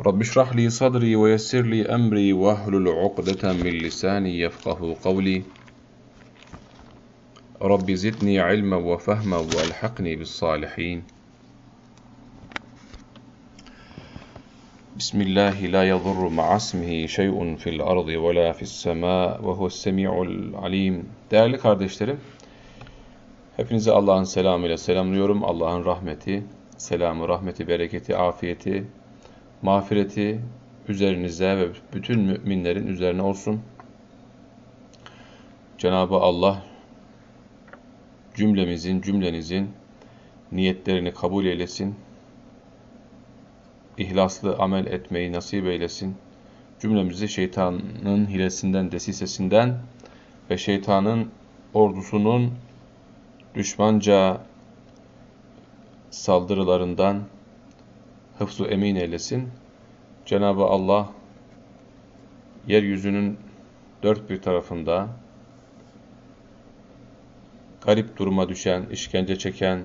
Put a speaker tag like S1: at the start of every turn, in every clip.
S1: رب اشرح لي صدري ويسر لي أمري واحلل عقدة من لساني يفقه قولي رب زدني علما وفهما والحقني بالصالحين بسم الله لا يضر مع اسمه şey'un fil ardı ve la fis sema ve huves semiul alim. Değerli kardeşlerim, hepinizi Allah'ın selamıyla selamlıyorum. Allah'ın rahmeti, selamı, rahmeti, bereketi, afiyeti, mağfireti üzerinize ve bütün müminlerin üzerine olsun. Cenab-ı Allah cümlemizin, cümlenizin niyetlerini kabul eylesin. İhlaslı amel etmeyi nasip eylesin. Cümlemizi şeytanın hilesinden, desisesinden ve şeytanın ordusunun düşmanca saldırılarından hıfzu emin eylesin. Cenab-ı Allah yeryüzünün dört bir tarafında garip duruma düşen, işkence çeken,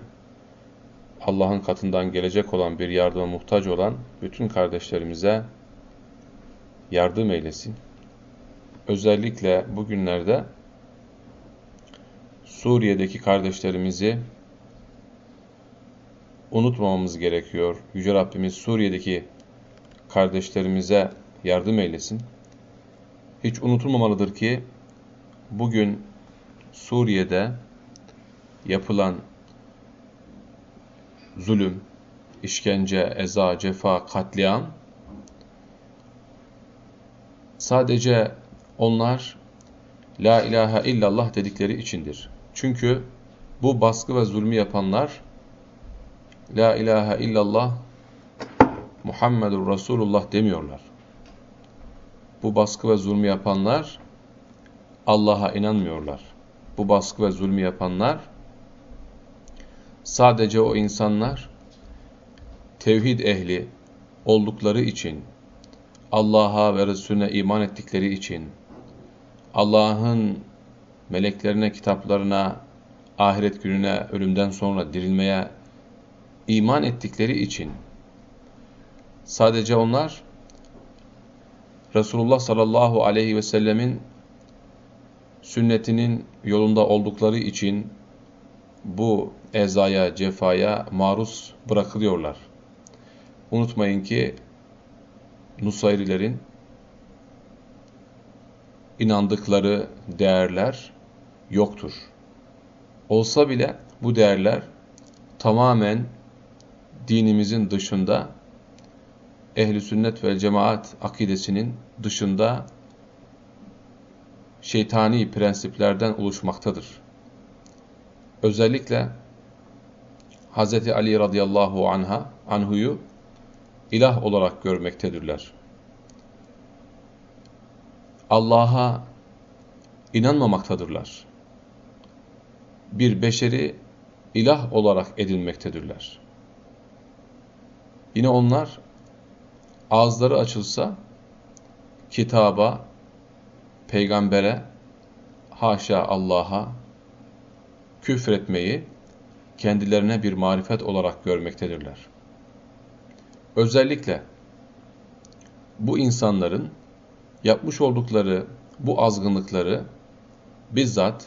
S1: Allah'ın katından gelecek olan bir yardıma muhtaç olan bütün kardeşlerimize yardım eylesin. Özellikle bugünlerde Suriye'deki kardeşlerimizi unutmamamız gerekiyor. Yüce Rabbimiz Suriye'deki kardeşlerimize yardım eylesin. Hiç unutulmamalıdır ki bugün Suriye'de yapılan zulüm, işkence, eza, cefa, katliam sadece onlar La ilahe illallah dedikleri içindir. Çünkü bu baskı ve zulmü yapanlar La ilahe illallah Muhammedur Resulullah demiyorlar. Bu baskı ve zulmü yapanlar Allah'a inanmıyorlar. Bu baskı ve zulmü yapanlar sadece o insanlar tevhid ehli oldukları için, Allah'a ve Resulüne iman ettikleri için, Allah'ın meleklerine, kitaplarına, ahiret gününe, ölümden sonra dirilmeye iman ettikleri için sadece onlar Resulullah sallallahu aleyhi ve sellemin sünnetinin yolunda oldukları için bu ezaya, cefaya maruz bırakılıyorlar. Unutmayın ki Nusayrilerin inandıkları değerler yoktur. Olsa bile bu değerler tamamen dinimizin dışında, ehli sünnet ve cemaat akidesinin dışında şeytani prensiplerden oluşmaktadır. Özellikle Hz. Ali radıyallahu anha, anhuyu ilah olarak görmektedirler. Allah'a inanmamaktadırlar. Bir beşeri ilah olarak edinmektedirler. Yine onlar ağızları açılsa kitaba, peygambere, haşa Allah'a küfretmeyi kendilerine bir marifet olarak görmektedirler. Özellikle bu insanların yapmış oldukları bu azgınlıkları bizzat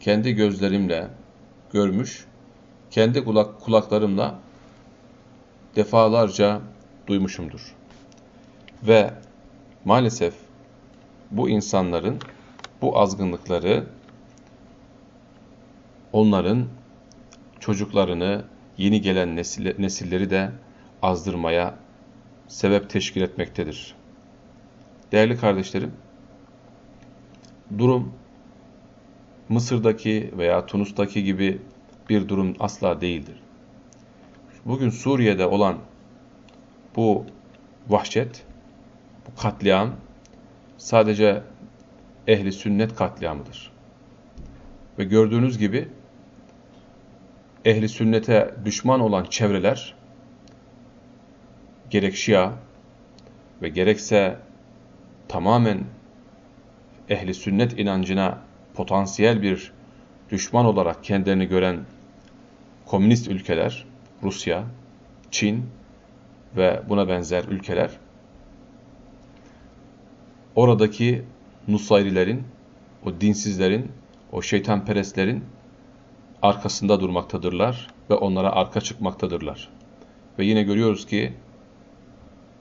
S1: kendi gözlerimle görmüş, kendi kulak, kulaklarımla defalarca duymuşumdur. Ve maalesef bu insanların bu azgınlıkları onların çocuklarını, yeni gelen nesil, nesilleri de azdırmaya sebep teşkil etmektedir. Değerli kardeşlerim, durum Mısır'daki veya Tunus'taki gibi bir durum asla değildir. Bugün Suriye'de olan bu vahşet, bu katliam sadece ehli sünnet katliamıdır. Ve gördüğünüz gibi ehli sünnete düşman olan çevreler gerek Şia ve gerekse tamamen ehli sünnet inancına potansiyel bir düşman olarak kendilerini gören komünist ülkeler, Rusya, Çin ve buna benzer ülkeler oradaki Nusayrilerin, o dinsizlerin, o şeytanperestlerin arkasında durmaktadırlar ve onlara arka çıkmaktadırlar. Ve yine görüyoruz ki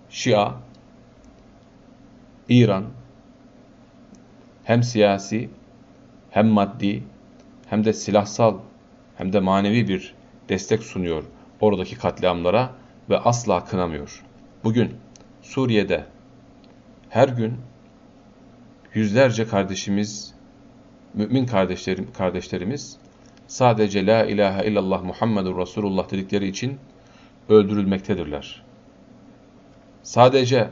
S1: Şia, İran hem siyasi hem maddi hem de silahsal hem de manevi bir destek sunuyor oradaki katliamlara ve asla kınamıyor. Bugün Suriye'de her gün yüzlerce kardeşimiz, mümin kardeşlerim, kardeşlerimiz sadece La ilahe illallah Muhammedur Resulullah dedikleri için öldürülmektedirler. Sadece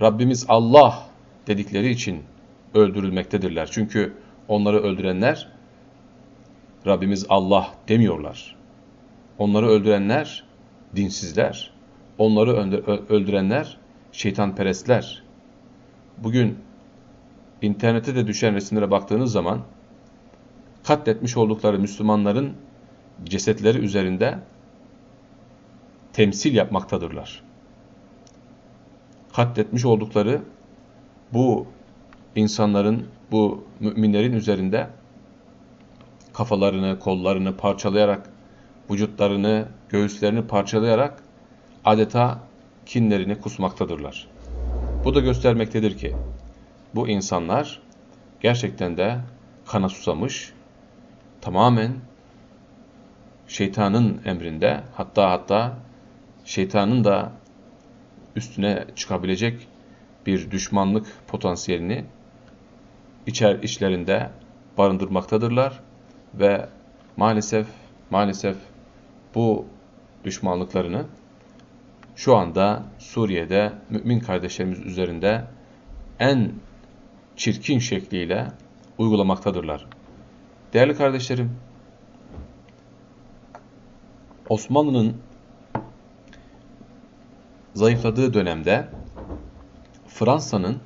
S1: Rabbimiz Allah dedikleri için öldürülmektedirler. Çünkü onları öldürenler Rabbimiz Allah demiyorlar. Onları öldürenler dinsizler. Onları öldürenler şeytanperestler. Bugün internete de düşen resimlere baktığınız zaman katletmiş oldukları Müslümanların cesetleri üzerinde temsil yapmaktadırlar. Katletmiş oldukları bu insanların, bu müminlerin üzerinde kafalarını, kollarını parçalayarak, vücutlarını, göğüslerini parçalayarak adeta kinlerini kusmaktadırlar. Bu da göstermektedir ki bu insanlar gerçekten de kana susamış, tamamen şeytanın emrinde hatta hatta şeytanın da üstüne çıkabilecek bir düşmanlık potansiyelini içer içlerinde barındırmaktadırlar ve maalesef maalesef bu düşmanlıklarını şu anda Suriye'de mümin kardeşlerimiz üzerinde en çirkin şekliyle uygulamaktadırlar. Değerli kardeşlerim, Osmanlı'nın zayıfladığı dönemde Fransa'nın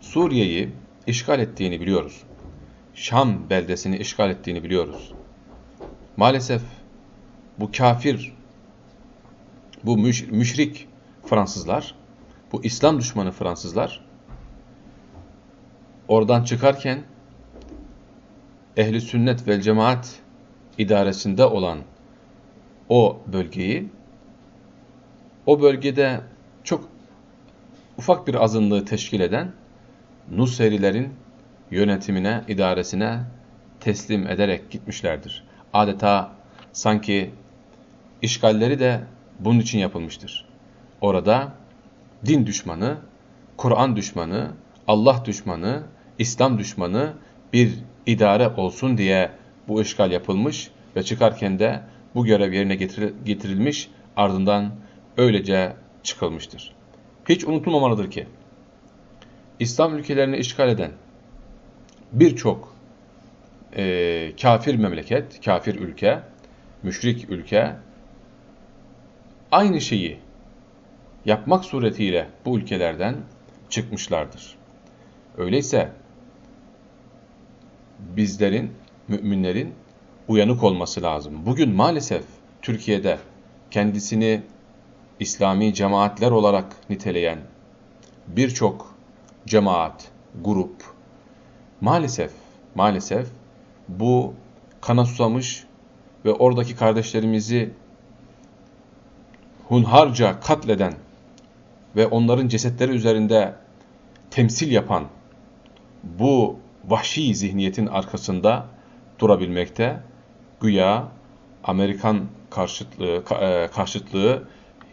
S1: Suriye'yi işgal ettiğini biliyoruz. Şam beldesini işgal ettiğini biliyoruz. Maalesef bu kafir, bu müşrik Fransızlar, bu İslam düşmanı Fransızlar oradan çıkarken ehli sünnet ve cemaat idaresinde olan o bölgeyi o bölgede çok ufak bir azınlığı teşkil eden Nuserilerin yönetimine, idaresine teslim ederek gitmişlerdir. Adeta sanki işgalleri de bunun için yapılmıştır. Orada din düşmanı, Kur'an düşmanı, Allah düşmanı, İslam düşmanı bir idare olsun diye bu işgal yapılmış ve çıkarken de bu görev yerine getirilmiş ardından öylece çıkılmıştır. Hiç unutulmamalıdır ki İslam ülkelerini işgal eden birçok e, kafir memleket, kafir ülke, müşrik ülke aynı şeyi yapmak suretiyle bu ülkelerden çıkmışlardır. Öyleyse bizlerin, müminlerin uyanık olması lazım. Bugün maalesef Türkiye'de kendisini İslami cemaatler olarak niteleyen birçok cemaat, grup maalesef maalesef bu kana susamış ve oradaki kardeşlerimizi hunharca katleden ve onların cesetleri üzerinde temsil yapan bu vahşi zihniyetin arkasında durabilmekte. Güya Amerikan karşıtlığı, e, karşıtlığı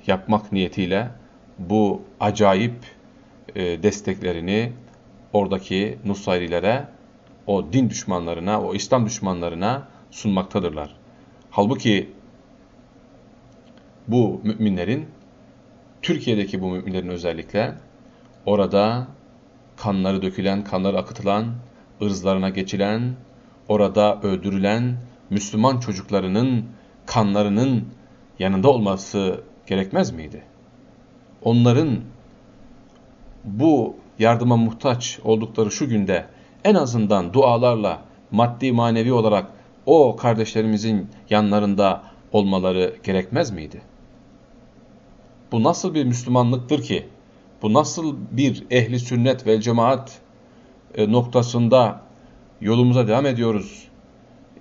S1: yapmak niyetiyle bu acayip e, desteklerini oradaki Nusayrilere, o din düşmanlarına, o İslam düşmanlarına sunmaktadırlar. Halbuki bu müminlerin, Türkiye'deki bu müminlerin özellikle orada kanları dökülen, kanları akıtılan, ırzlarına geçilen, orada öldürülen Müslüman çocuklarının kanlarının yanında olması gerekmez miydi? Onların bu yardıma muhtaç oldukları şu günde en azından dualarla maddi manevi olarak o kardeşlerimizin yanlarında olmaları gerekmez miydi? Bu nasıl bir Müslümanlıktır ki? Bu nasıl bir ehli sünnet ve cemaat e, noktasında yolumuza devam ediyoruz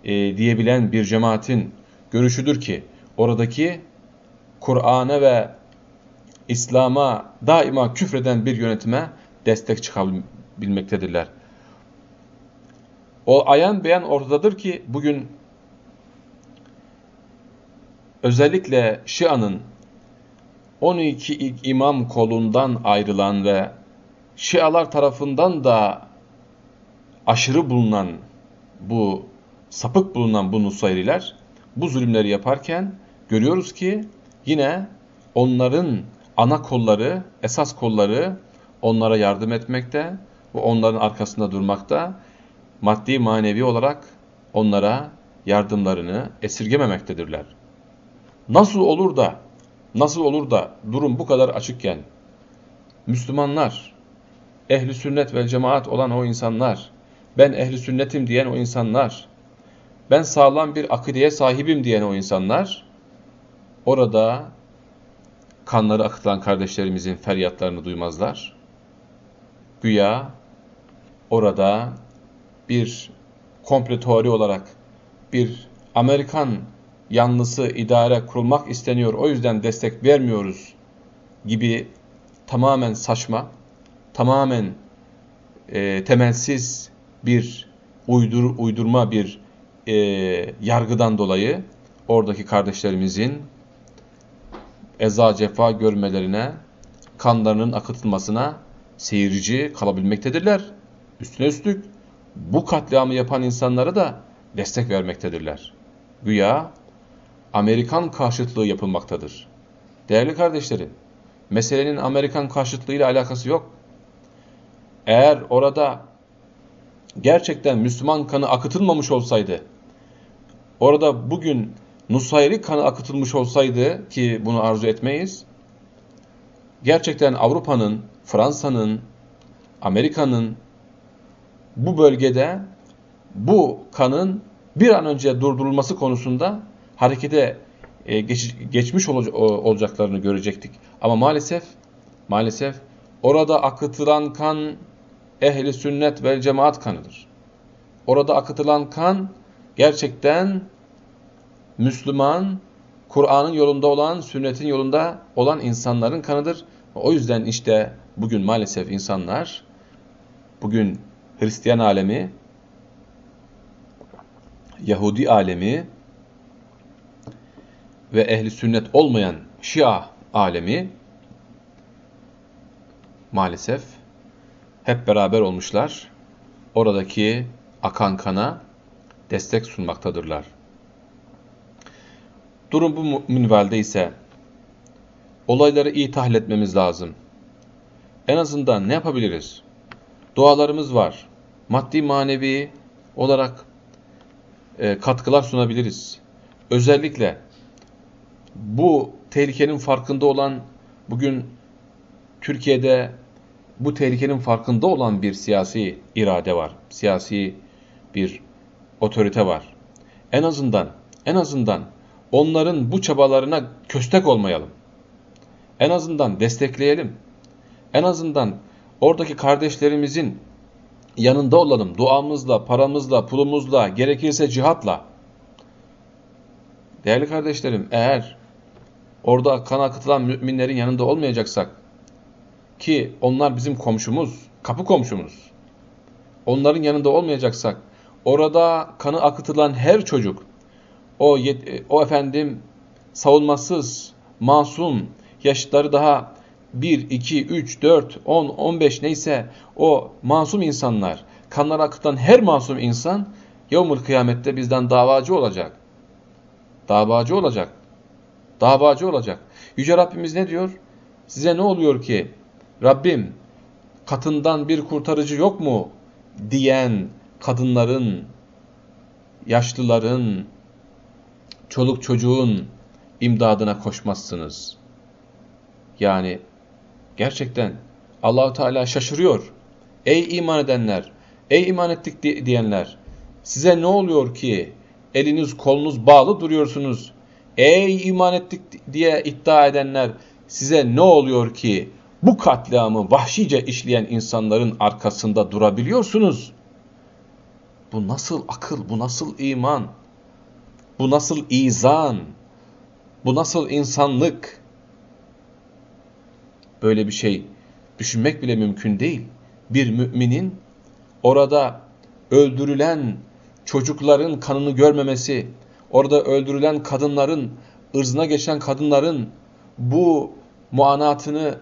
S1: e, diyebilen bir cemaatin görüşüdür ki oradaki Kur'an'a ve İslam'a daima küfreden bir yönetime destek çıkabilmektedirler. O ayan beyan ortadadır ki bugün özellikle Şia'nın 12 imam kolundan ayrılan ve Şialar tarafından da aşırı bulunan bu sapık bulunan bu Nusayriler bu zulümleri yaparken görüyoruz ki yine onların ana kolları, esas kolları onlara yardım etmekte ve onların arkasında durmakta, maddi manevi olarak onlara yardımlarını esirgememektedirler. Nasıl olur da, nasıl olur da durum bu kadar açıkken, Müslümanlar, ehli sünnet ve cemaat olan o insanlar, ben ehli sünnetim diyen o insanlar, ben sağlam bir akideye sahibim diyen o insanlar, orada kanları akıtılan kardeşlerimizin feryatlarını duymazlar. Güya orada bir komple teori olarak bir Amerikan yanlısı idare kurulmak isteniyor o yüzden destek vermiyoruz gibi tamamen saçma, tamamen e, temelsiz bir uydur, uydurma bir e, yargıdan dolayı oradaki kardeşlerimizin eza cefa görmelerine, kanlarının akıtılmasına seyirci kalabilmektedirler. Üstüne üstlük bu katliamı yapan insanlara da destek vermektedirler. Güya Amerikan karşıtlığı yapılmaktadır. Değerli kardeşlerim, meselenin Amerikan karşıtlığıyla alakası yok. Eğer orada gerçekten Müslüman kanı akıtılmamış olsaydı, orada bugün Nusayri kanı akıtılmış olsaydı ki bunu arzu etmeyiz, gerçekten Avrupa'nın, Fransa'nın, Amerika'nın bu bölgede bu kanın bir an önce durdurulması konusunda harekete e, geç, geçmiş olacaklarını görecektik. Ama maalesef maalesef orada akıtılan kan ehli sünnet ve cemaat kanıdır. Orada akıtılan kan gerçekten Müslüman, Kur'an'ın yolunda olan, sünnetin yolunda olan insanların kanıdır. O yüzden işte bugün maalesef insanlar, bugün Hristiyan alemi, Yahudi alemi ve ehli sünnet olmayan Şia alemi maalesef hep beraber olmuşlar. Oradaki akan kana destek sunmaktadırlar. Durum bu minvalde ise olayları iyi tahlil etmemiz lazım. En azından ne yapabiliriz? Dualarımız var. Maddi manevi olarak e, katkılar sunabiliriz. Özellikle bu tehlikenin farkında olan bugün Türkiye'de bu tehlikenin farkında olan bir siyasi irade var. Siyasi bir otorite var. En azından en azından onların bu çabalarına köstek olmayalım. En azından destekleyelim. En azından oradaki kardeşlerimizin yanında olalım. Duamızla, paramızla, pulumuzla, gerekirse cihatla. Değerli kardeşlerim, eğer orada kan akıtılan müminlerin yanında olmayacaksak, ki onlar bizim komşumuz, kapı komşumuz, onların yanında olmayacaksak, orada kanı akıtılan her çocuk, o, o efendim savunmasız, masum, yaşları daha 1, 2, 3, 4, 10, 15 neyse o masum insanlar, kanlar akıtan her masum insan yevmul kıyamette bizden davacı olacak. Davacı olacak. Davacı olacak. Yüce Rabbimiz ne diyor? Size ne oluyor ki Rabbim katından bir kurtarıcı yok mu diyen kadınların, yaşlıların, çoluk çocuğun imdadına koşmazsınız. Yani gerçekten Allahu Teala şaşırıyor. Ey iman edenler, ey iman ettik diyenler, size ne oluyor ki eliniz kolunuz bağlı duruyorsunuz? Ey iman ettik diye iddia edenler, size ne oluyor ki bu katliamı vahşice işleyen insanların arkasında durabiliyorsunuz? Bu nasıl akıl, bu nasıl iman, bu nasıl izan, bu nasıl insanlık? Böyle bir şey düşünmek bile mümkün değil. Bir müminin orada öldürülen çocukların kanını görmemesi, orada öldürülen kadınların, ırzına geçen kadınların bu muanatını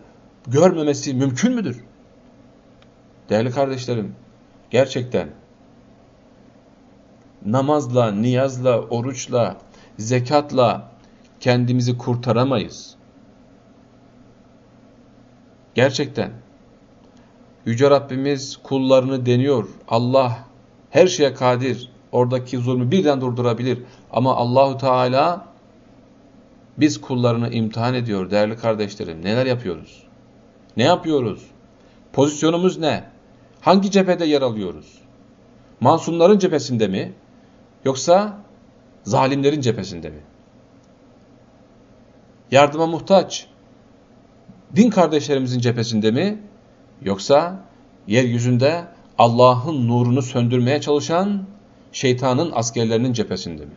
S1: görmemesi mümkün müdür? Değerli kardeşlerim, gerçekten namazla, niyazla, oruçla, zekatla kendimizi kurtaramayız. Gerçekten. Yüce Rabbimiz kullarını deniyor. Allah her şeye kadir. Oradaki zulmü birden durdurabilir. Ama Allahu Teala biz kullarını imtihan ediyor değerli kardeşlerim. Neler yapıyoruz? Ne yapıyoruz? Pozisyonumuz ne? Hangi cephede yer alıyoruz? Mansumların cephesinde mi? Yoksa zalimlerin cephesinde mi? Yardıma muhtaç din kardeşlerimizin cephesinde mi? Yoksa yeryüzünde Allah'ın nurunu söndürmeye çalışan şeytanın askerlerinin cephesinde mi?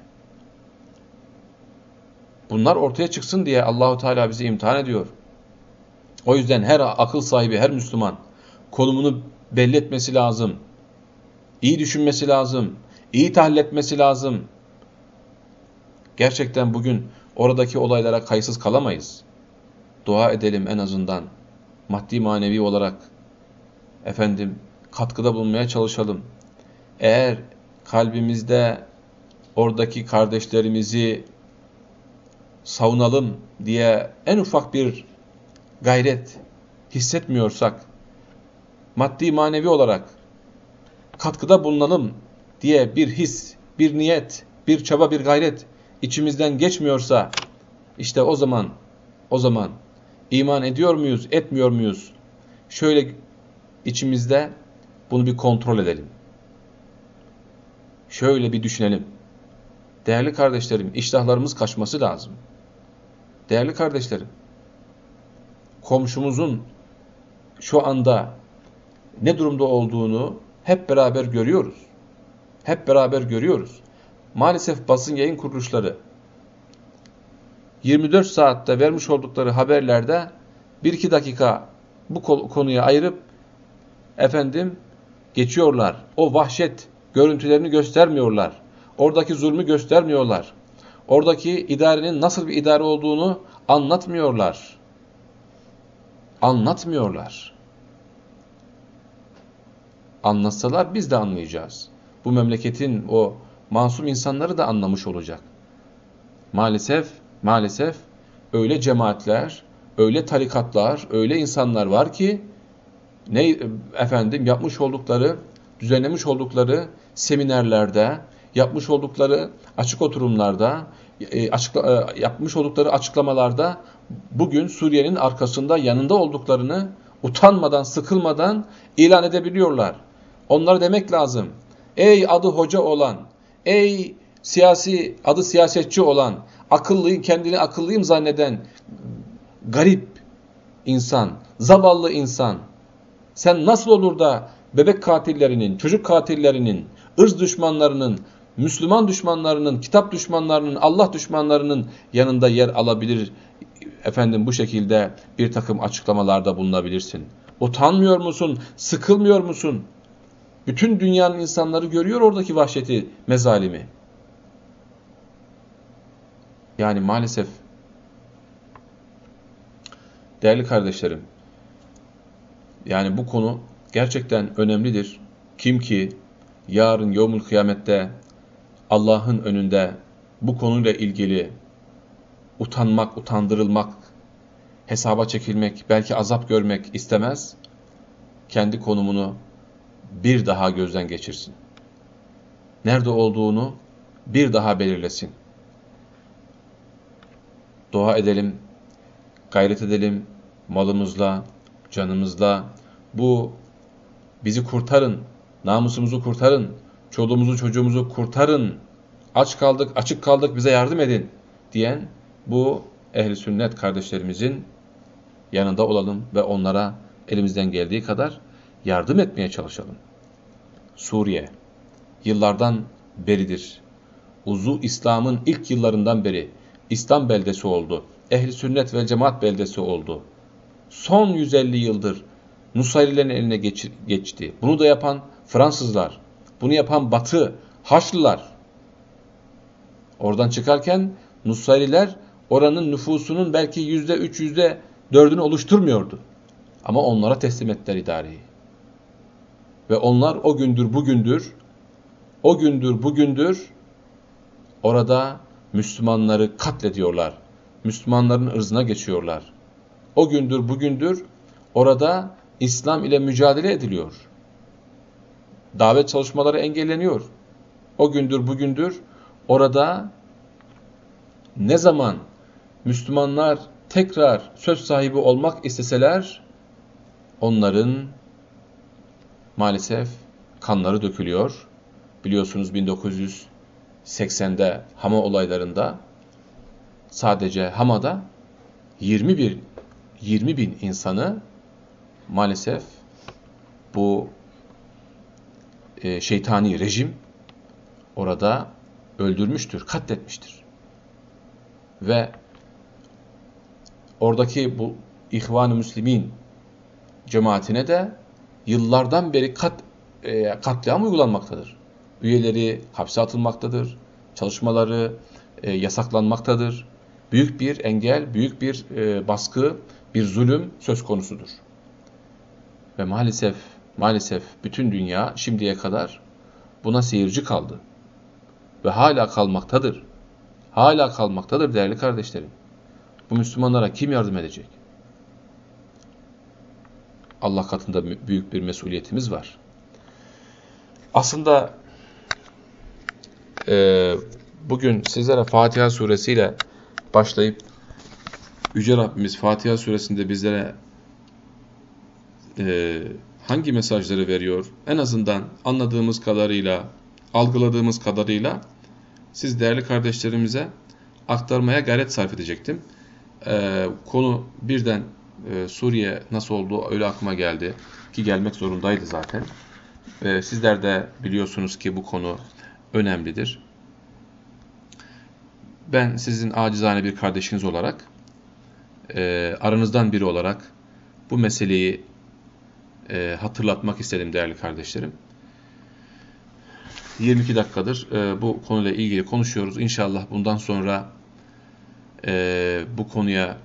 S1: Bunlar ortaya çıksın diye Allahu Teala bizi imtihan ediyor. O yüzden her akıl sahibi, her Müslüman konumunu belli etmesi lazım. İyi düşünmesi lazım. İyi tahlil etmesi lazım. Gerçekten bugün oradaki olaylara kayıtsız kalamayız. Dua edelim en azından. Maddi manevi olarak efendim katkıda bulunmaya çalışalım. Eğer kalbimizde oradaki kardeşlerimizi savunalım diye en ufak bir gayret hissetmiyorsak, maddi manevi olarak katkıda bulunalım diye bir his, bir niyet, bir çaba, bir gayret içimizden geçmiyorsa, işte o zaman, o zaman iman ediyor muyuz, etmiyor muyuz? Şöyle içimizde bunu bir kontrol edelim. Şöyle bir düşünelim. Değerli kardeşlerim, iştahlarımız kaçması lazım. Değerli kardeşlerim, komşumuzun şu anda ne durumda olduğunu hep beraber görüyoruz. Hep beraber görüyoruz. Maalesef basın yayın kuruluşları 24 saatte vermiş oldukları haberlerde 1-2 dakika bu konuya ayırıp efendim geçiyorlar. O vahşet görüntülerini göstermiyorlar. Oradaki zulmü göstermiyorlar. Oradaki idarenin nasıl bir idare olduğunu anlatmıyorlar. Anlatmıyorlar. Anlatsalar biz de anlayacağız. Bu memleketin o masum insanları da anlamış olacak. Maalesef, maalesef öyle cemaatler, öyle tarikatlar, öyle insanlar var ki ne efendim yapmış oldukları, düzenlemiş oldukları seminerlerde, yapmış oldukları açık oturumlarda, e, açıkla, e, yapmış oldukları açıklamalarda bugün Suriye'nin arkasında yanında olduklarını utanmadan, sıkılmadan ilan edebiliyorlar. Onlara demek lazım. Ey adı hoca olan, ey siyasi adı siyasetçi olan, akıllıyım, kendini akıllıyım zanneden garip insan, zavallı insan. Sen nasıl olur da bebek katillerinin, çocuk katillerinin, ırz düşmanlarının, Müslüman düşmanlarının, kitap düşmanlarının, Allah düşmanlarının yanında yer alabilir, efendim bu şekilde bir takım açıklamalarda bulunabilirsin. Utanmıyor musun? Sıkılmıyor musun? Bütün dünyanın insanları görüyor oradaki vahşeti, mezalimi. Yani maalesef değerli kardeşlerim yani bu konu gerçekten önemlidir. Kim ki yarın yomul kıyamette Allah'ın önünde bu konuyla ilgili utanmak, utandırılmak, hesaba çekilmek, belki azap görmek istemez, kendi konumunu bir daha gözden geçirsin. Nerede olduğunu bir daha belirlesin. Dua edelim, gayret edelim, malımızla, canımızla, bu bizi kurtarın, namusumuzu kurtarın, çoluğumuzu çocuğumuzu kurtarın, aç kaldık, açık kaldık bize yardım edin diyen bu ehli sünnet kardeşlerimizin yanında olalım ve onlara elimizden geldiği kadar yardım etmeye çalışalım. Suriye yıllardan beridir. Uzu İslam'ın ilk yıllarından beri İslam beldesi oldu. Ehli sünnet ve cemaat beldesi oldu. Son 150 yıldır Nusayrilerin eline geç, geçti. Bunu da yapan Fransızlar, bunu yapan Batı, Haçlılar. Oradan çıkarken Nusayriler oranın nüfusunun belki yüzde üç, yüzde dördünü oluşturmuyordu. Ama onlara teslim ettiler idareyi. Ve onlar o gündür bugündür, o gündür bugündür orada Müslümanları katlediyorlar. Müslümanların ırzına geçiyorlar. O gündür bugündür orada İslam ile mücadele ediliyor. Davet çalışmaları engelleniyor. O gündür bugündür orada ne zaman Müslümanlar tekrar söz sahibi olmak isteseler onların maalesef kanları dökülüyor. Biliyorsunuz 1980'de Hama olaylarında sadece Hama'da 21 20 bin insanı maalesef bu e, şeytani rejim orada öldürmüştür, katletmiştir. Ve oradaki bu İhvan-ı Müslimin cemaatine de yıllardan beri kat, e, katliam uygulanmaktadır. Üyeleri hapse atılmaktadır, çalışmaları e, yasaklanmaktadır. Büyük bir engel, büyük bir baskı, bir zulüm söz konusudur. Ve maalesef, maalesef bütün dünya şimdiye kadar buna seyirci kaldı. Ve hala kalmaktadır. Hala kalmaktadır değerli kardeşlerim. Bu Müslümanlara kim yardım edecek? Allah katında büyük bir mesuliyetimiz var. Aslında e, bugün sizlere Fatiha suresiyle başlayıp Yüce Rabbimiz Fatiha suresinde bizlere e, hangi mesajları veriyor? En azından anladığımız kadarıyla, algıladığımız kadarıyla siz değerli kardeşlerimize aktarmaya gayret sarf edecektim. E, konu birden e, Suriye nasıl oldu öyle aklıma geldi ki gelmek zorundaydı zaten. Sizler de biliyorsunuz ki bu konu önemlidir. Ben sizin acizane bir kardeşiniz olarak, aranızdan biri olarak bu meseleyi e, hatırlatmak istedim değerli kardeşlerim. 22 dakikadır e, bu konuyla ilgili konuşuyoruz. İnşallah bundan sonra e, bu konuya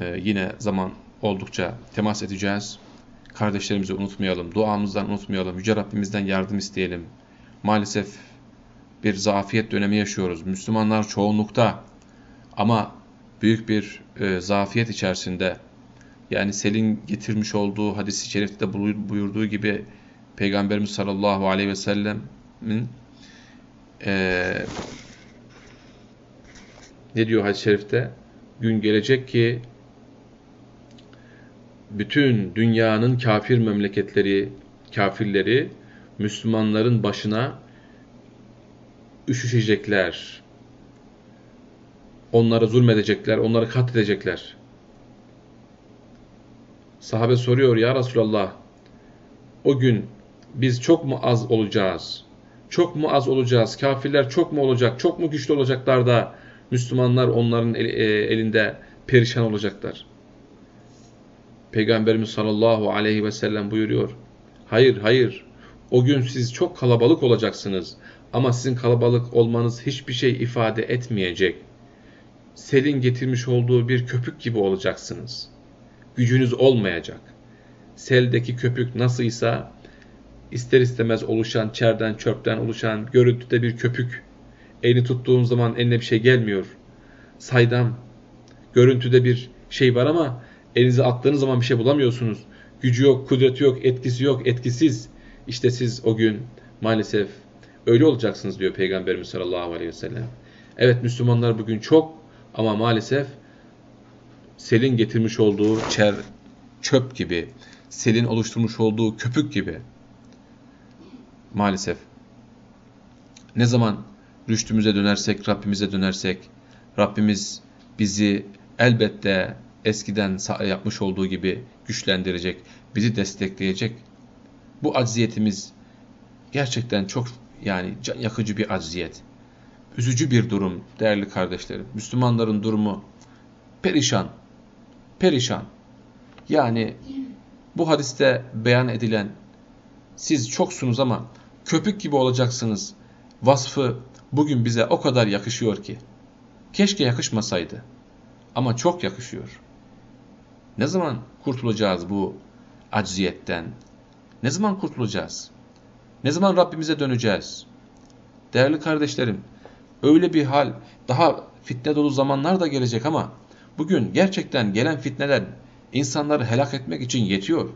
S1: e, yine zaman oldukça temas edeceğiz. Kardeşlerimizi unutmayalım, duamızdan unutmayalım, Yüce Rabbimizden yardım isteyelim. Maalesef bir zafiyet dönemi yaşıyoruz. Müslümanlar çoğunlukta ama büyük bir e, zafiyet içerisinde yani Selin getirmiş olduğu hadisi şerifte buyurduğu gibi Peygamberimiz sallallahu aleyhi ve sellemin e, ne diyor hadis-i şerifte? Gün gelecek ki bütün dünyanın kafir memleketleri, kafirleri Müslümanların başına üşüşecekler. Onlara zulmedecekler, onları katledecekler. Sahabe soruyor ya Resulallah o gün biz çok mu az olacağız? Çok mu az olacağız? Kafirler çok mu olacak? Çok mu güçlü olacaklar da Müslümanlar onların e, elinde perişan olacaklar? Peygamberimiz sallallahu aleyhi ve sellem buyuruyor. Hayır, hayır. O gün siz çok kalabalık olacaksınız. Ama sizin kalabalık olmanız hiçbir şey ifade etmeyecek. Selin getirmiş olduğu bir köpük gibi olacaksınız.'' Gücünüz olmayacak. Seldeki köpük nasılsa ister istemez oluşan çerden çöpten oluşan görüntüde bir köpük. Elini tuttuğun zaman eline bir şey gelmiyor. Saydam. Görüntüde bir şey var ama elinize attığınız zaman bir şey bulamıyorsunuz. Gücü yok, kudreti yok, etkisi yok, etkisiz. İşte siz o gün maalesef öyle olacaksınız diyor Peygamberimiz sallallahu aleyhi ve sellem. Evet Müslümanlar bugün çok ama maalesef selin getirmiş olduğu çer, çöp gibi, selin oluşturmuş olduğu köpük gibi. Maalesef. Ne zaman rüştümüze dönersek, Rabbimize dönersek, Rabbimiz bizi elbette eskiden yapmış olduğu gibi güçlendirecek, bizi destekleyecek. Bu acziyetimiz gerçekten çok yani can yakıcı bir acziyet. Üzücü bir durum değerli kardeşlerim. Müslümanların durumu perişan. Perişan. Yani bu hadiste beyan edilen siz çoksunuz ama köpük gibi olacaksınız vasfı bugün bize o kadar yakışıyor ki. Keşke yakışmasaydı. Ama çok yakışıyor. Ne zaman kurtulacağız bu acziyetten? Ne zaman kurtulacağız? Ne zaman Rabbimize döneceğiz? Değerli kardeşlerim, öyle bir hal, daha fitne dolu zamanlar da gelecek ama bugün gerçekten gelen fitneler insanları helak etmek için yetiyor.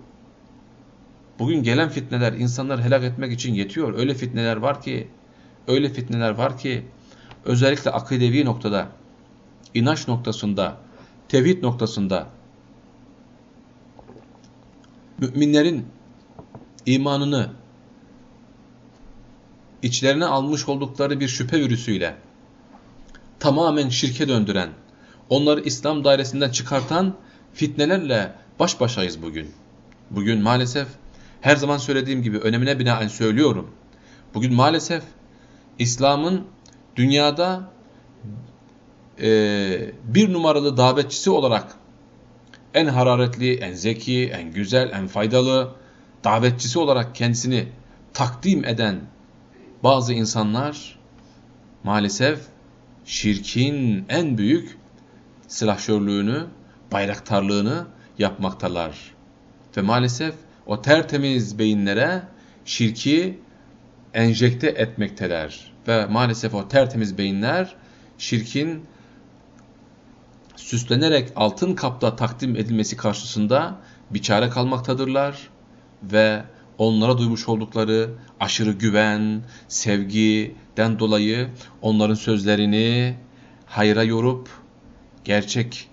S1: Bugün gelen fitneler insanları helak etmek için yetiyor. Öyle fitneler var ki, öyle fitneler var ki özellikle akidevi noktada, inanç noktasında, tevhid noktasında müminlerin imanını içlerine almış oldukları bir şüphe virüsüyle tamamen şirke döndüren, onları İslam dairesinden çıkartan fitnelerle baş başayız bugün. Bugün maalesef her zaman söylediğim gibi önemine binaen söylüyorum. Bugün maalesef İslam'ın dünyada e, bir numaralı davetçisi olarak en hararetli, en zeki, en güzel, en faydalı davetçisi olarak kendisini takdim eden bazı insanlar maalesef şirkin en büyük silahşörlüğünü, bayraktarlığını yapmaktalar. Ve maalesef o tertemiz beyinlere şirki enjekte etmekteler. Ve maalesef o tertemiz beyinler şirkin süslenerek altın kapta takdim edilmesi karşısında biçare kalmaktadırlar ve onlara duymuş oldukları aşırı güven, sevgiden dolayı onların sözlerini hayra yorup gerçek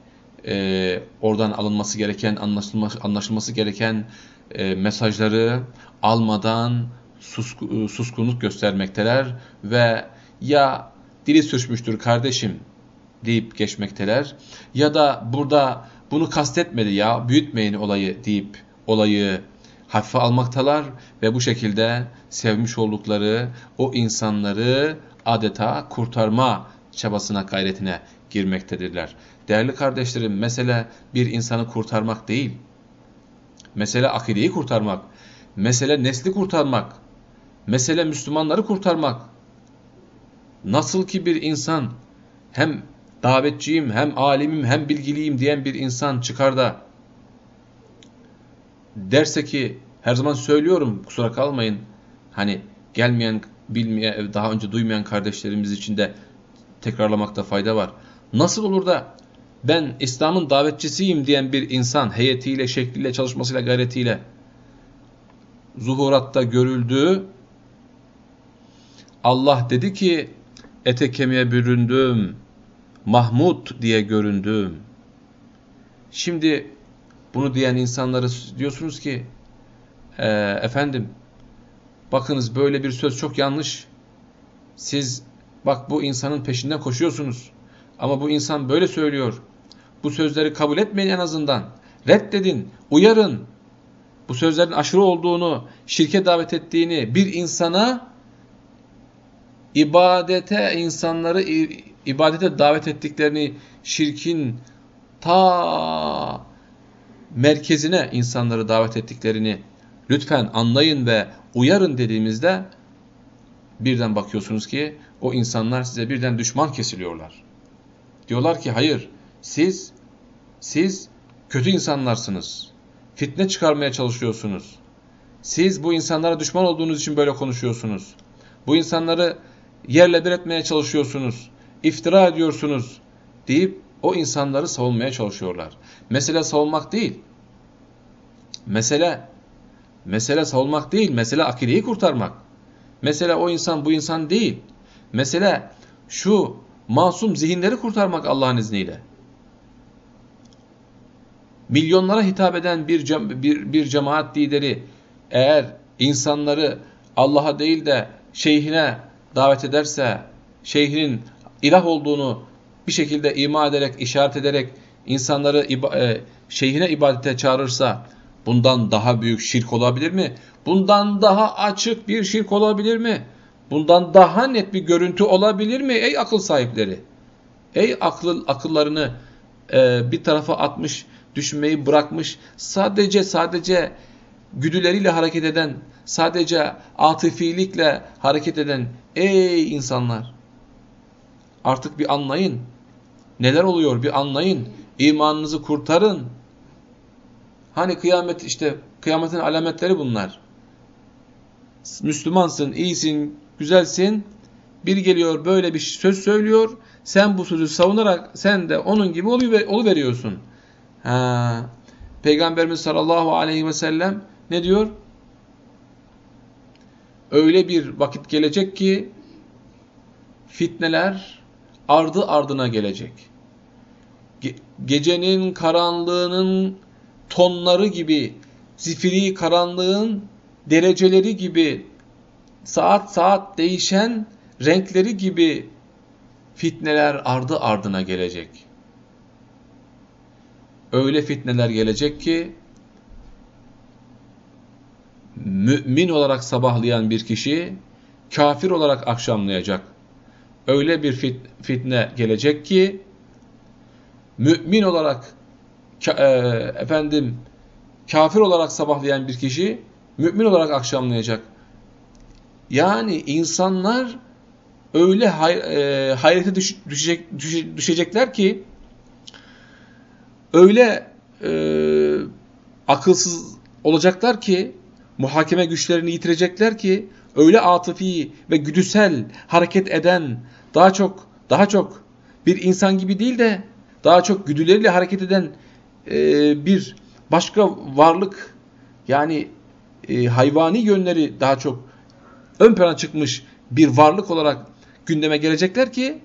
S1: e, oradan alınması gereken, anlaşılması, anlaşılması gereken e, mesajları almadan susku, suskunluk göstermekteler ve ya dili sürçmüştür kardeşim deyip geçmekteler ya da burada bunu kastetmedi ya büyütmeyin olayı deyip olayı hafife almaktalar ve bu şekilde sevmiş oldukları o insanları adeta kurtarma çabasına gayretine girmektedirler. Değerli kardeşlerim mesele bir insanı kurtarmak değil. Mesele akideyi kurtarmak. Mesele nesli kurtarmak. Mesele Müslümanları kurtarmak. Nasıl ki bir insan hem davetçiyim, hem alimim, hem bilgiliyim diyen bir insan çıkar da derse ki her zaman söylüyorum kusura kalmayın hani gelmeyen bilmeyen daha önce duymayan kardeşlerimiz için de tekrarlamakta fayda var. Nasıl olur da ben İslam'ın davetçisiyim diyen bir insan heyetiyle, şekliyle, çalışmasıyla, gayretiyle zuhuratta görüldü. Allah dedi ki ete kemiğe büründüm, Mahmud diye göründüm. Şimdi bunu diyen insanları diyorsunuz ki e, efendim bakınız böyle bir söz çok yanlış. Siz bak bu insanın peşinden koşuyorsunuz. Ama bu insan böyle söylüyor. Bu sözleri kabul etmeyin en azından. Reddedin, uyarın. Bu sözlerin aşırı olduğunu, şirke davet ettiğini bir insana ibadete insanları ibadete davet ettiklerini şirkin ta merkezine insanları davet ettiklerini lütfen anlayın ve uyarın dediğimizde birden bakıyorsunuz ki o insanlar size birden düşman kesiliyorlar. Diyorlar ki hayır siz siz kötü insanlarsınız. Fitne çıkarmaya çalışıyorsunuz. Siz bu insanlara düşman olduğunuz için böyle konuşuyorsunuz. Bu insanları yerle bir etmeye çalışıyorsunuz. İftira ediyorsunuz deyip o insanları savunmaya çalışıyorlar. Mesele savunmak değil. Mesele mesele savunmak değil. Mesele akideyi kurtarmak. Mesele o insan bu insan değil. Mesele şu masum zihinleri kurtarmak Allah'ın izniyle. Milyonlara hitap eden bir, bir, bir cemaat lideri eğer insanları Allah'a değil de şeyhine davet ederse, şeyhinin ilah olduğunu bir şekilde ima ederek, işaret ederek insanları e, şeyhine ibadete çağırırsa bundan daha büyük şirk olabilir mi? Bundan daha açık bir şirk olabilir mi? Bundan daha net bir görüntü olabilir mi ey akıl sahipleri? Ey akıl akıllarını e, bir tarafa atmış, düşünmeyi bırakmış, sadece sadece güdüleriyle hareket eden, sadece atifilikle hareket eden ey insanlar! Artık bir anlayın. Neler oluyor bir anlayın. İmanınızı kurtarın. Hani kıyamet işte kıyametin alametleri bunlar. Müslümansın, iyisin, güzelsin. Bir geliyor böyle bir söz söylüyor. Sen bu sözü savunarak sen de onun gibi oluveriyorsun. Ha. Peygamberimiz sallallahu aleyhi ve sellem ne diyor? Öyle bir vakit gelecek ki fitneler ardı ardına gelecek. Ge gecenin karanlığının tonları gibi, zifiri karanlığın dereceleri gibi, saat saat değişen renkleri gibi fitneler ardı ardına gelecek. Öyle fitneler gelecek ki mümin olarak sabahlayan bir kişi kafir olarak akşamlayacak. Öyle bir fitne gelecek ki mümin olarak e, efendim kafir olarak sabahlayan bir kişi mümin olarak akşamlayacak. Yani insanlar öyle hay, e, hayrete düş, düşecek, düş, düşecekler ki öyle e, akılsız olacaklar ki muhakeme güçlerini yitirecekler ki öyle atıfi ve güdüsel hareket eden daha çok daha çok bir insan gibi değil de daha çok güdüleriyle hareket eden e, bir başka varlık yani e, hayvani yönleri daha çok ön plana çıkmış bir varlık olarak gündeme gelecekler ki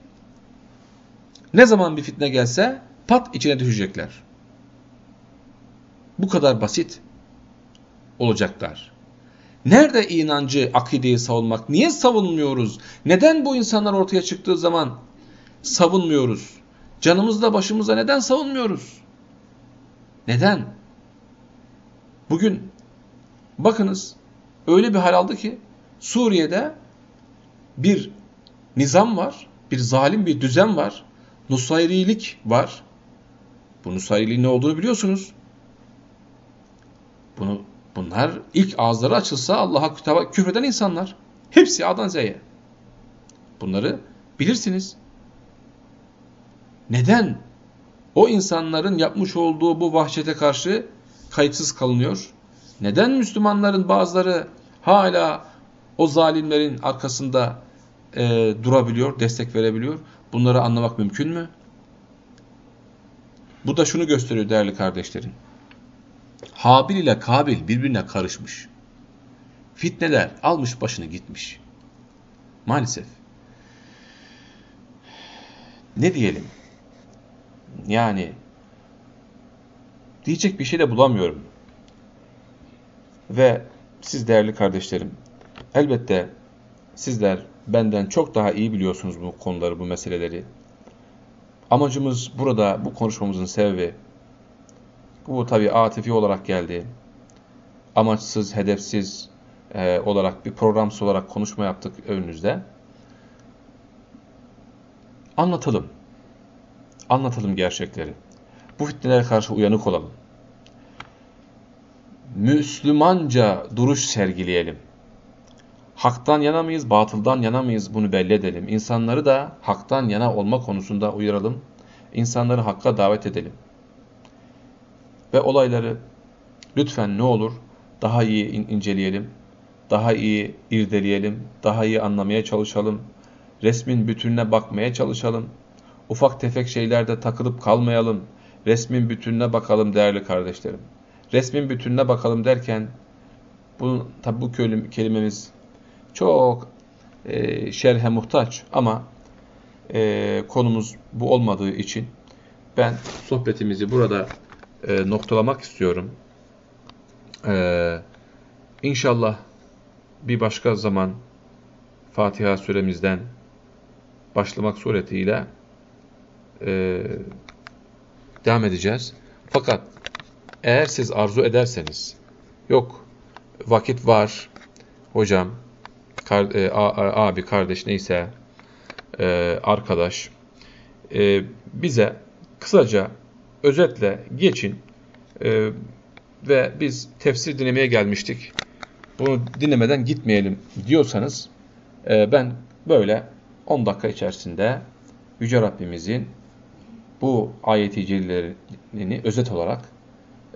S1: ne zaman bir fitne gelse pat içine düşecekler. Bu kadar basit olacaklar. Nerede inancı, akideyi savunmak? Niye savunmuyoruz? Neden bu insanlar ortaya çıktığı zaman savunmuyoruz? Canımızla başımızla neden savunmuyoruz? Neden? Bugün bakınız öyle bir hal aldı ki Suriye'de bir nizam var, bir zalim bir düzen var, Nusayrilik var. Bu Nusayriliğin ne olduğunu biliyorsunuz. Bunu Bunlar ilk ağızları açılsa Allah'a kitaba küfreden insanlar. Hepsi A'dan Z'ye. Bunları bilirsiniz. Neden? O insanların yapmış olduğu bu vahşete karşı kayıtsız kalınıyor. Neden Müslümanların bazıları hala o zalimlerin arkasında e, durabiliyor, destek verebiliyor? Bunları anlamak mümkün mü? Bu da şunu gösteriyor değerli kardeşlerim. Habil ile Kabil birbirine karışmış. Fitneler almış başını gitmiş. Maalesef. Ne diyelim? Yani diyecek bir şey de bulamıyorum. Ve siz değerli kardeşlerim, elbette sizler benden çok daha iyi biliyorsunuz bu konuları, bu meseleleri. Amacımız burada bu konuşmamızın sebebi bu tabi atifi olarak geldi. Amaçsız, hedefsiz e, olarak bir programsız olarak konuşma yaptık önünüzde. Anlatalım. Anlatalım gerçekleri. Bu fitnelere karşı uyanık olalım. Müslümanca duruş sergileyelim. Haktan yana mıyız, batıldan yana mıyız bunu belli edelim. İnsanları da haktan yana olma konusunda uyaralım. İnsanları hakka davet edelim ve olayları lütfen ne olur daha iyi inceleyelim, daha iyi irdeleyelim, daha iyi anlamaya çalışalım, resmin bütününe bakmaya çalışalım, ufak tefek şeylerde takılıp kalmayalım, resmin bütününe bakalım değerli kardeşlerim. Resmin bütününe bakalım derken bu, tabi bu kelimemiz çok e, şerhe muhtaç ama e, konumuz bu olmadığı için ben sohbetimizi burada e, noktalamak istiyorum. E, inşallah bir başka zaman Fatiha suremizden başlamak suretiyle e, devam edeceğiz. Fakat eğer siz arzu ederseniz, yok vakit var, hocam, kar, e, abi, kardeş neyse, e, arkadaş, e, bize kısaca, özetle geçin e, ve biz tefsir dinlemeye gelmiştik. Bunu dinlemeden gitmeyelim diyorsanız, e, ben böyle 10 dakika içerisinde Yüce Rabbimizin bu ayeti cellelerini özet olarak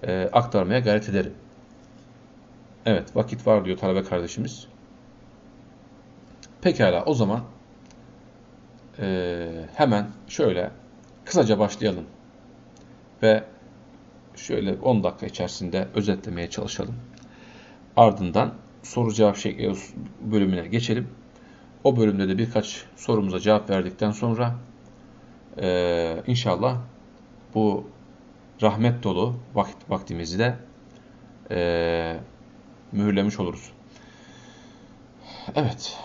S1: e, aktarmaya gayret ederim. Evet, vakit var diyor talebe kardeşimiz. Pekala, o zaman e, hemen şöyle kısaca başlayalım. Ve şöyle 10 dakika içerisinde özetlemeye çalışalım. Ardından soru cevap şekli bölümüne geçelim. O bölümde de birkaç sorumuza cevap verdikten sonra e, inşallah bu rahmet dolu vakit vaktimizi de e, mühürlemiş oluruz. Evet.